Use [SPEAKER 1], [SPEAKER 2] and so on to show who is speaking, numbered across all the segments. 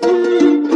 [SPEAKER 1] Música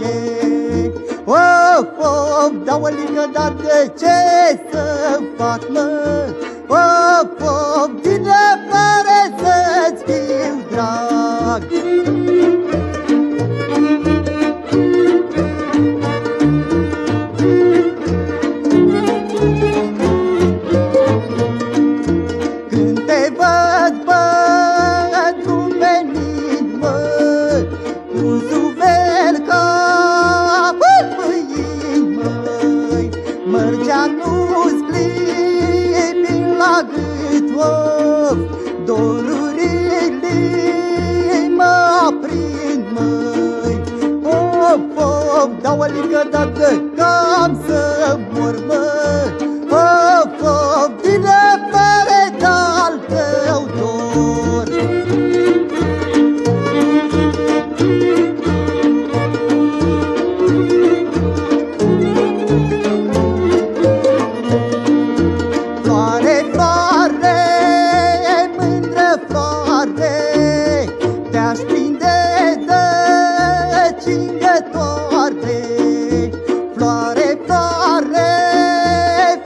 [SPEAKER 1] e Of, of, dau o ligă, dar de ce să fac, mă? Of, of, măi Mărgeanul splipin la gât, of. Dorurile mă aprind, măi Of, of, dau o ligă, dar de cingătoare Floare, floare,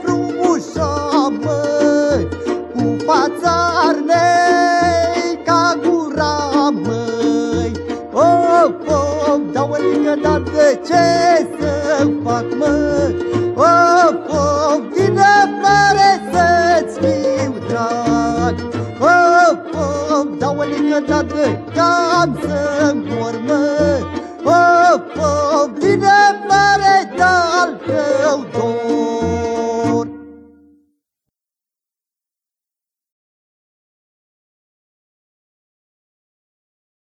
[SPEAKER 1] frumușa, măi Cu fața arnei ca gura, măi. Of, of, dau o ligă, dar de ce să fac, măi? Of, of, din afară să-ți fiu drag. Of, of, dau o ligă, dar de cam să mor, măi